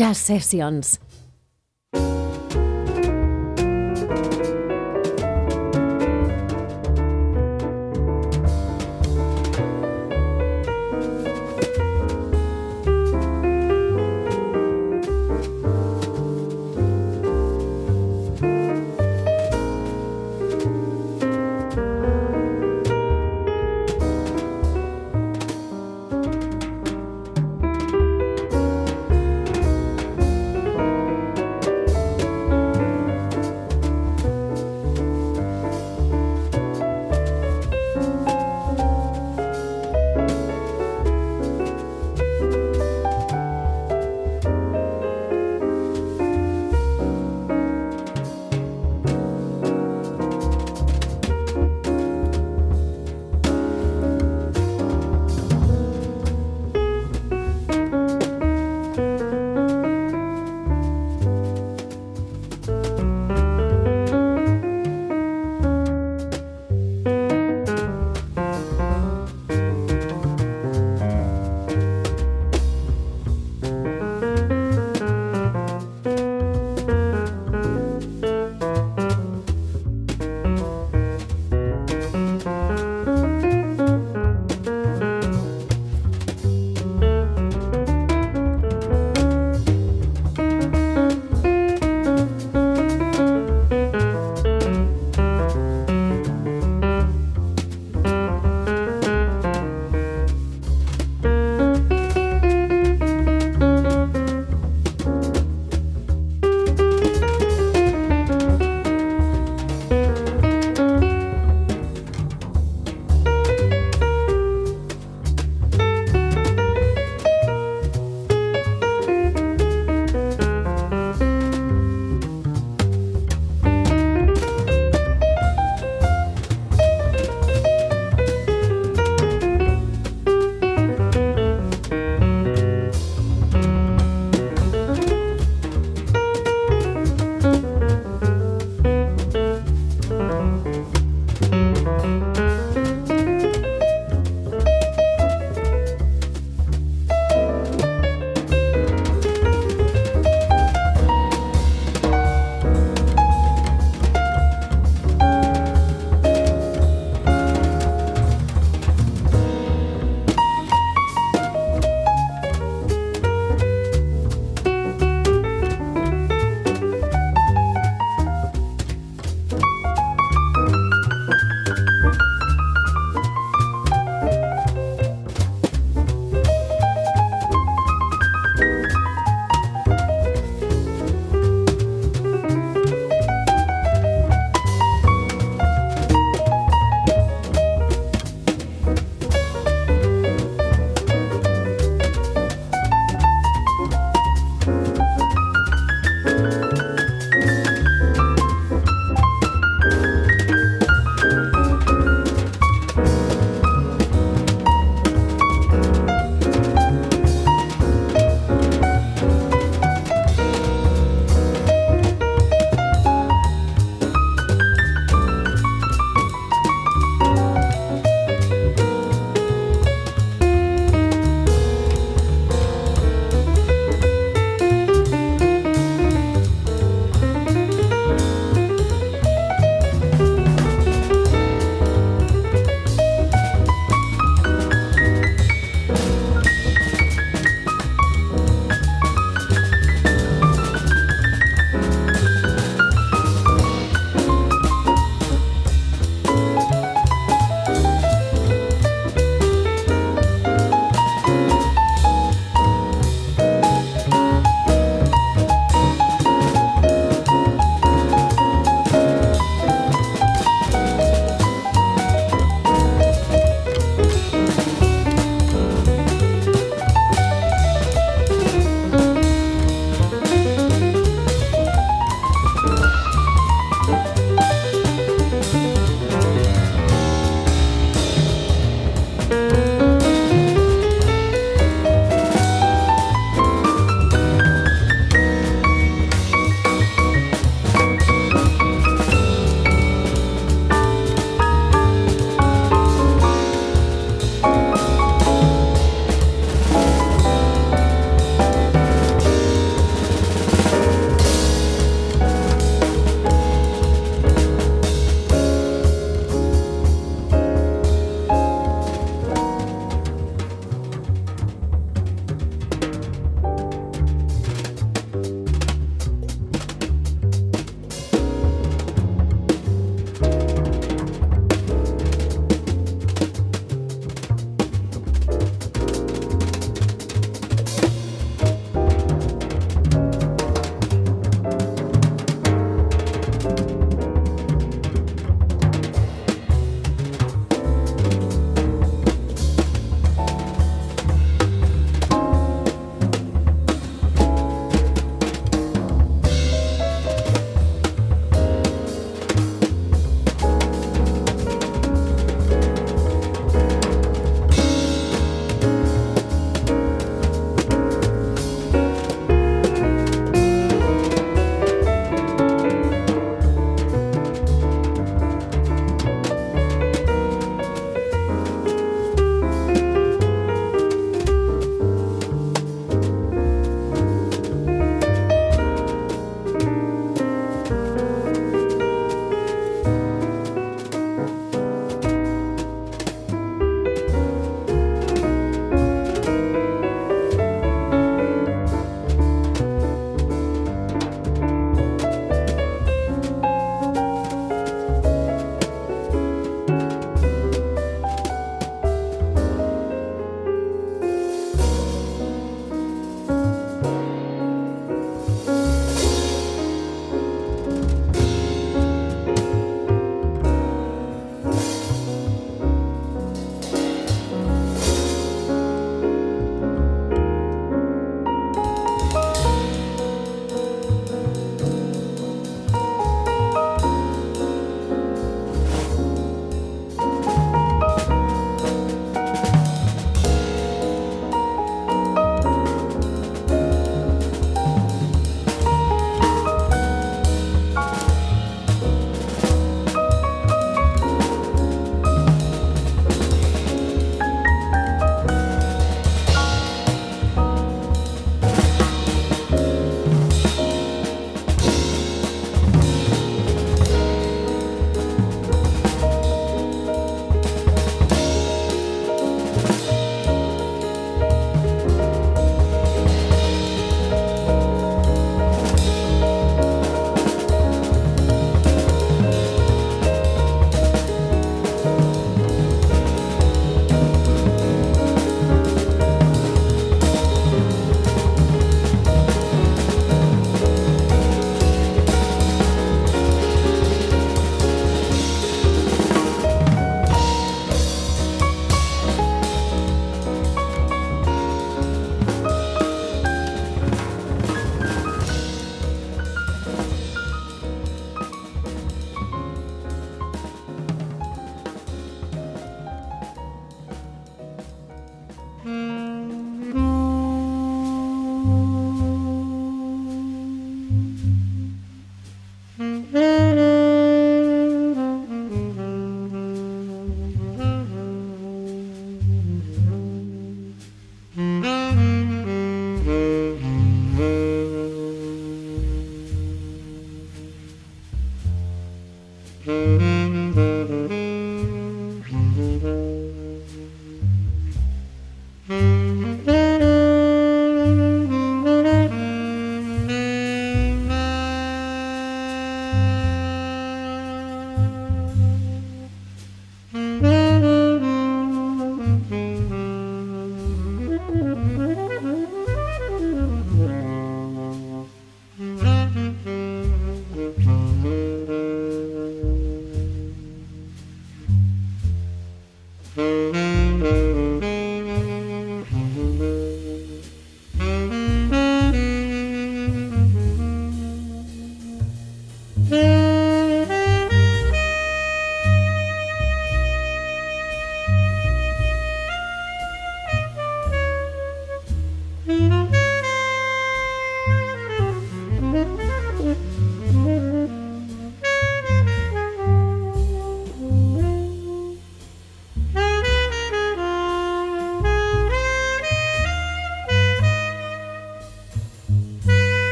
Jazz Sessions.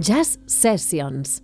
Jazz Sessions.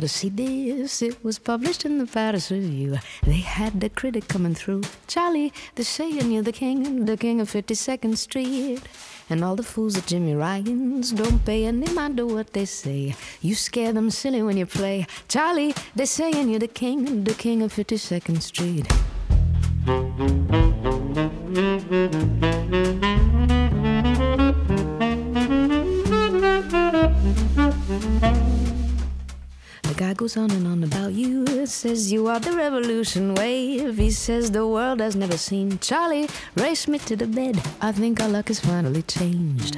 Gotta see this. It was published in the Paris Review. They had the critic coming through. Charlie, they're saying you're the king, the king of 52nd Street. And all the fools at Jimmy Ryan's don't pay any mind to what they say. You scare them silly when you play. Charlie, they're saying you're the king, the king of 52nd Street. Guy goes on and on about you. Says you are the revolution wave. He says the world has never seen. Charlie, race me to the bed. I think our luck has finally changed.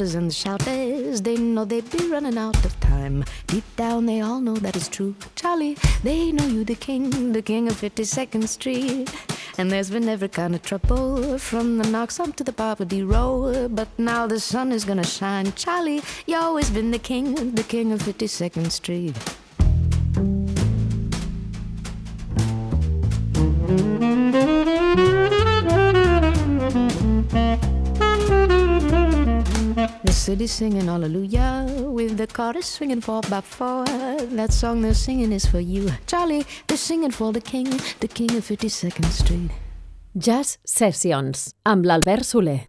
Doubters and the shouters, they know they'd be running out of time. Deep down, they all know that it's true. Charlie, they know you the king, the king of 52nd Street. And there's been every kind of trouble, from the knocks up to the poverty row. But now the sun is gonna shine. Charlie, you always been the king, the king of 52nd Street. City singing hallelujah with the chorus swinging four by four. That song they're singing is for you, Charlie. They're singing for the king, the king of 52nd Street. Jazz Sessions amb l'Albert Soler.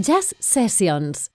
Jazz Sessions.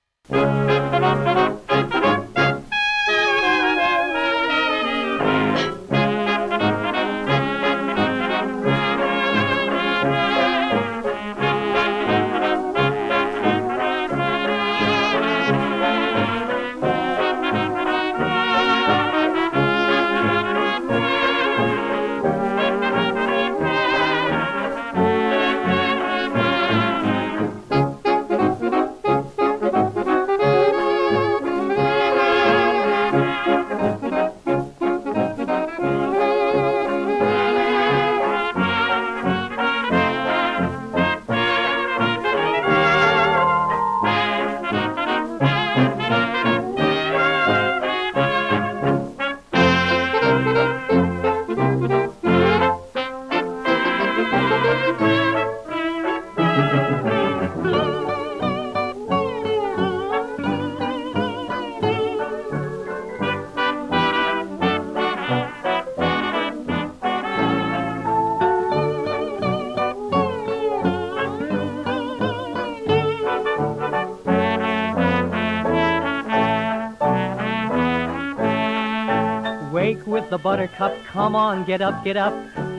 Buttercup, come on, get up, get up.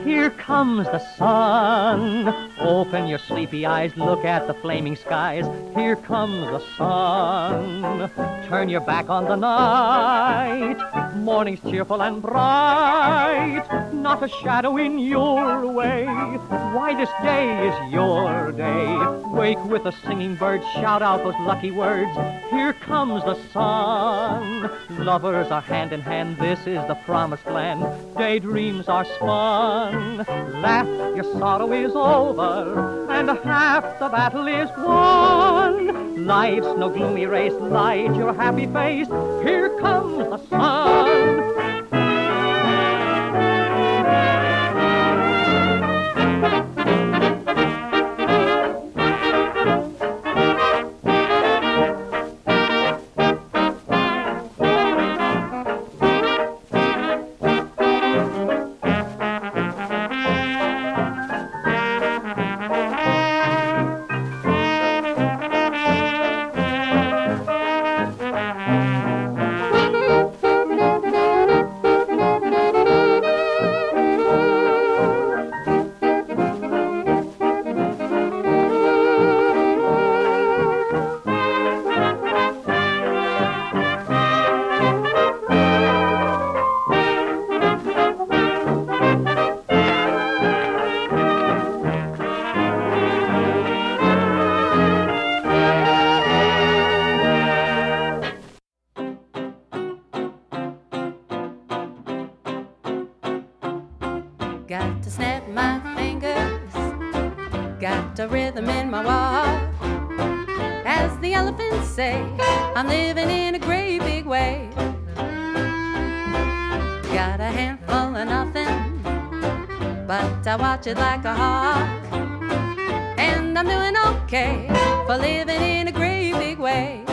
Here comes the sun. Open your sleepy eyes, look at the flaming skies. Here comes the sun. Turn your back on the night. Morning's cheerful and bright. Not a shadow in your way. Why, this day is your day. Wake with a singing bird, shout out those lucky words. Here comes the sun. Lovers are hand in hand, this is the promised land. Daydreams are spun. Laugh, your sorrow is over, and half the battle is won. Life's no gloomy race, light your happy face. Here comes the sun. Like a hawk. And I'm doing okay for living in a great big way.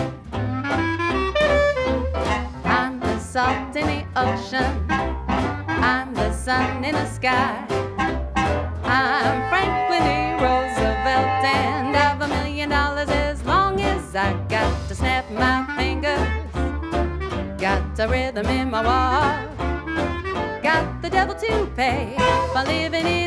I'm the salt in the ocean. I'm the sun in the sky. I'm Franklin D. Roosevelt, and I've a million dollars as long as I got to snap my fingers. Got a rhythm in my walk. Got the devil to pay for living in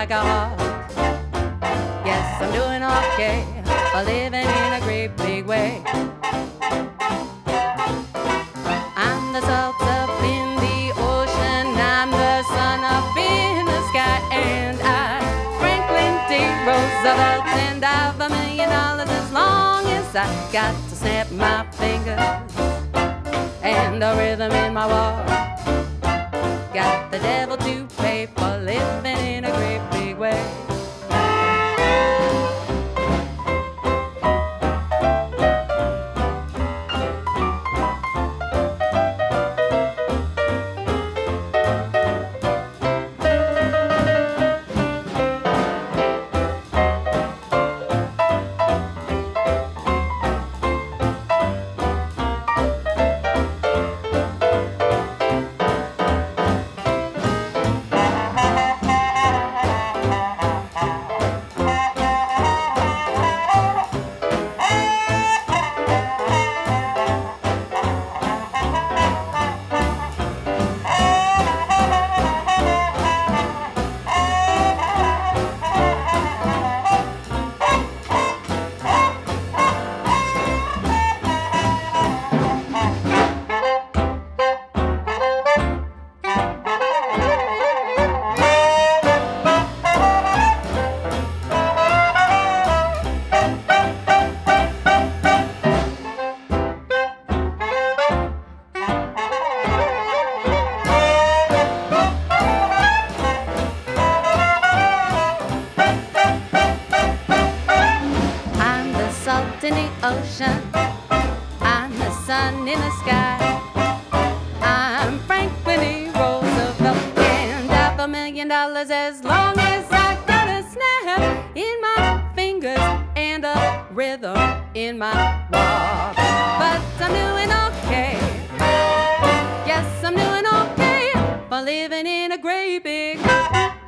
like a hawk. Yes, I'm doing okay for living in a great big way. I'm the salt up in the ocean, I'm the sun up in the sky, and I'm Franklin D. Roosevelt, and I've a million dollars as long as I got to snap my fingers and the rhythm in my walk. Got the devil to pay for living in a great big way. Living in a great big.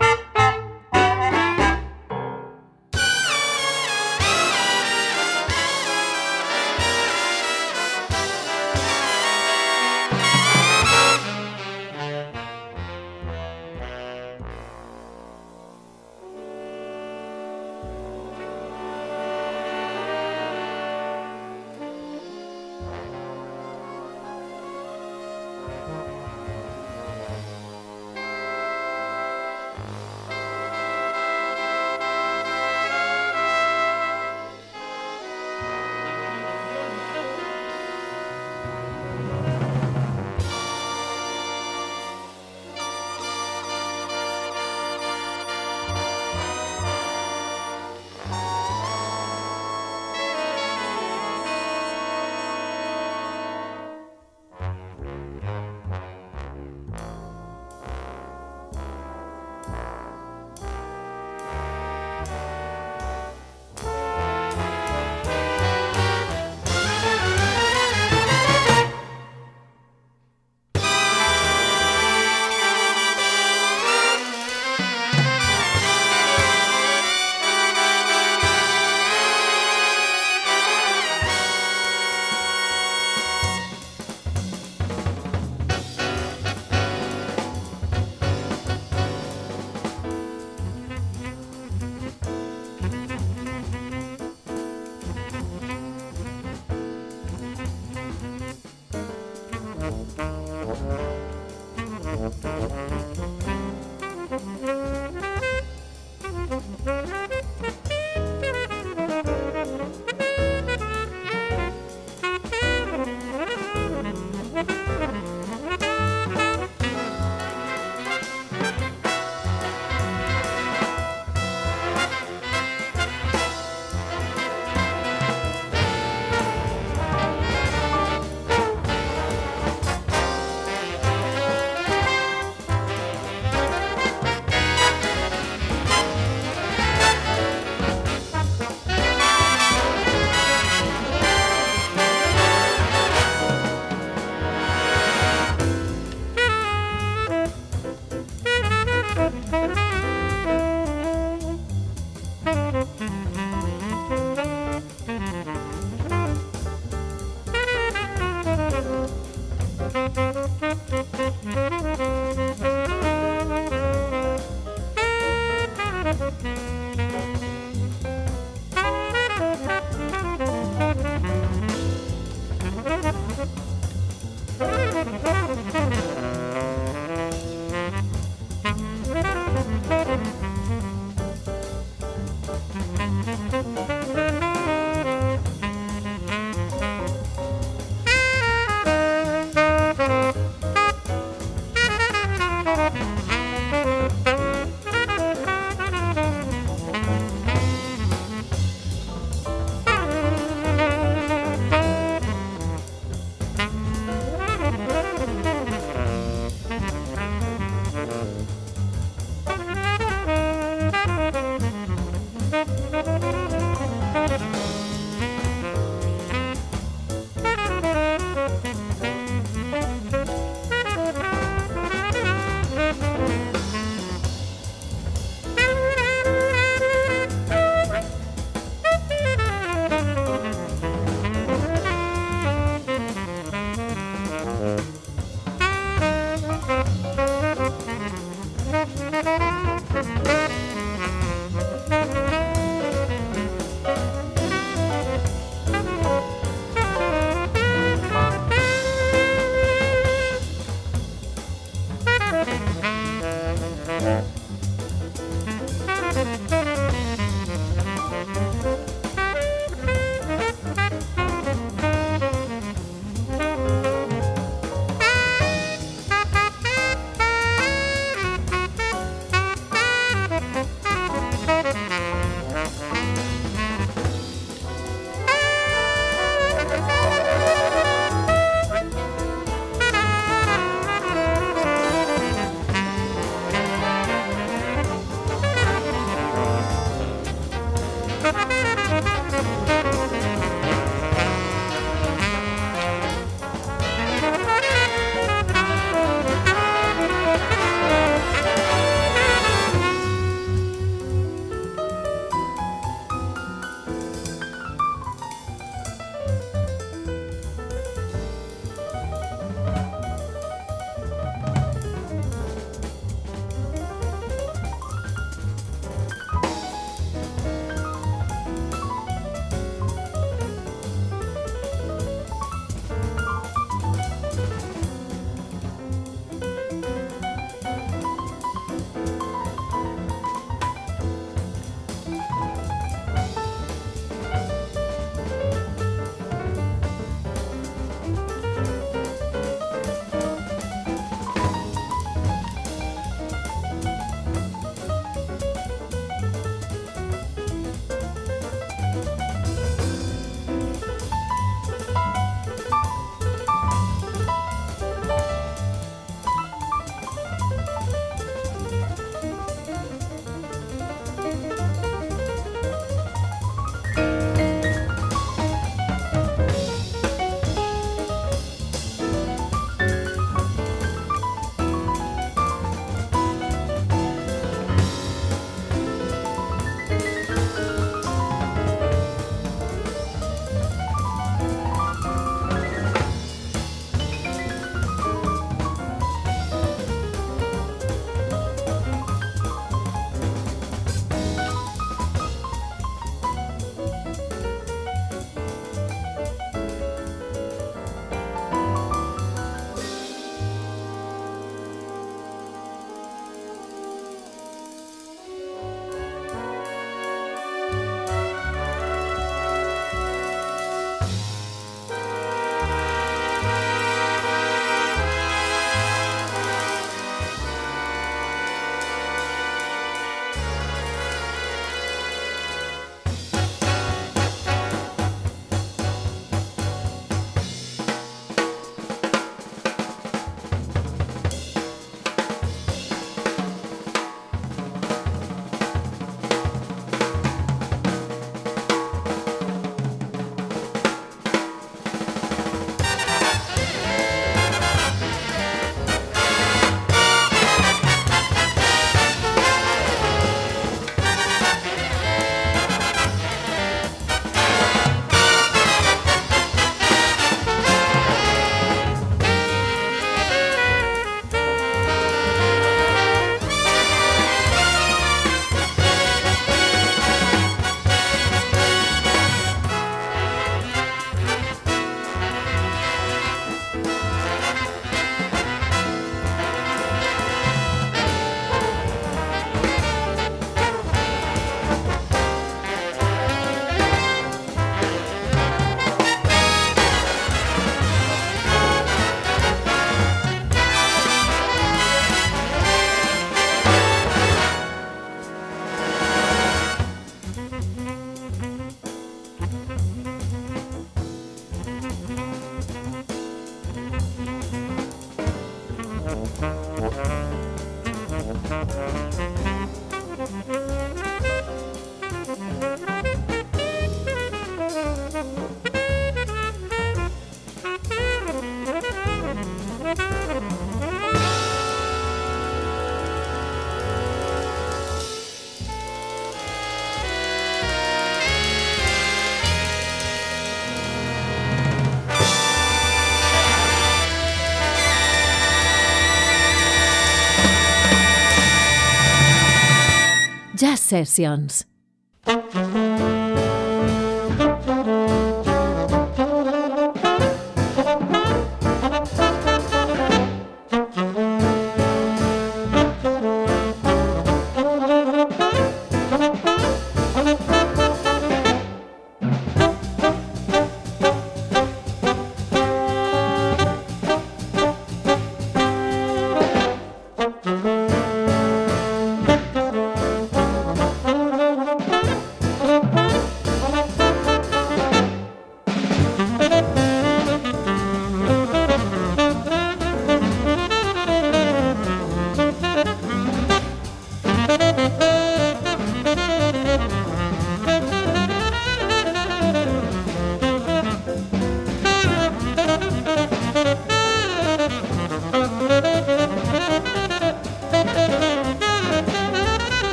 Sessions.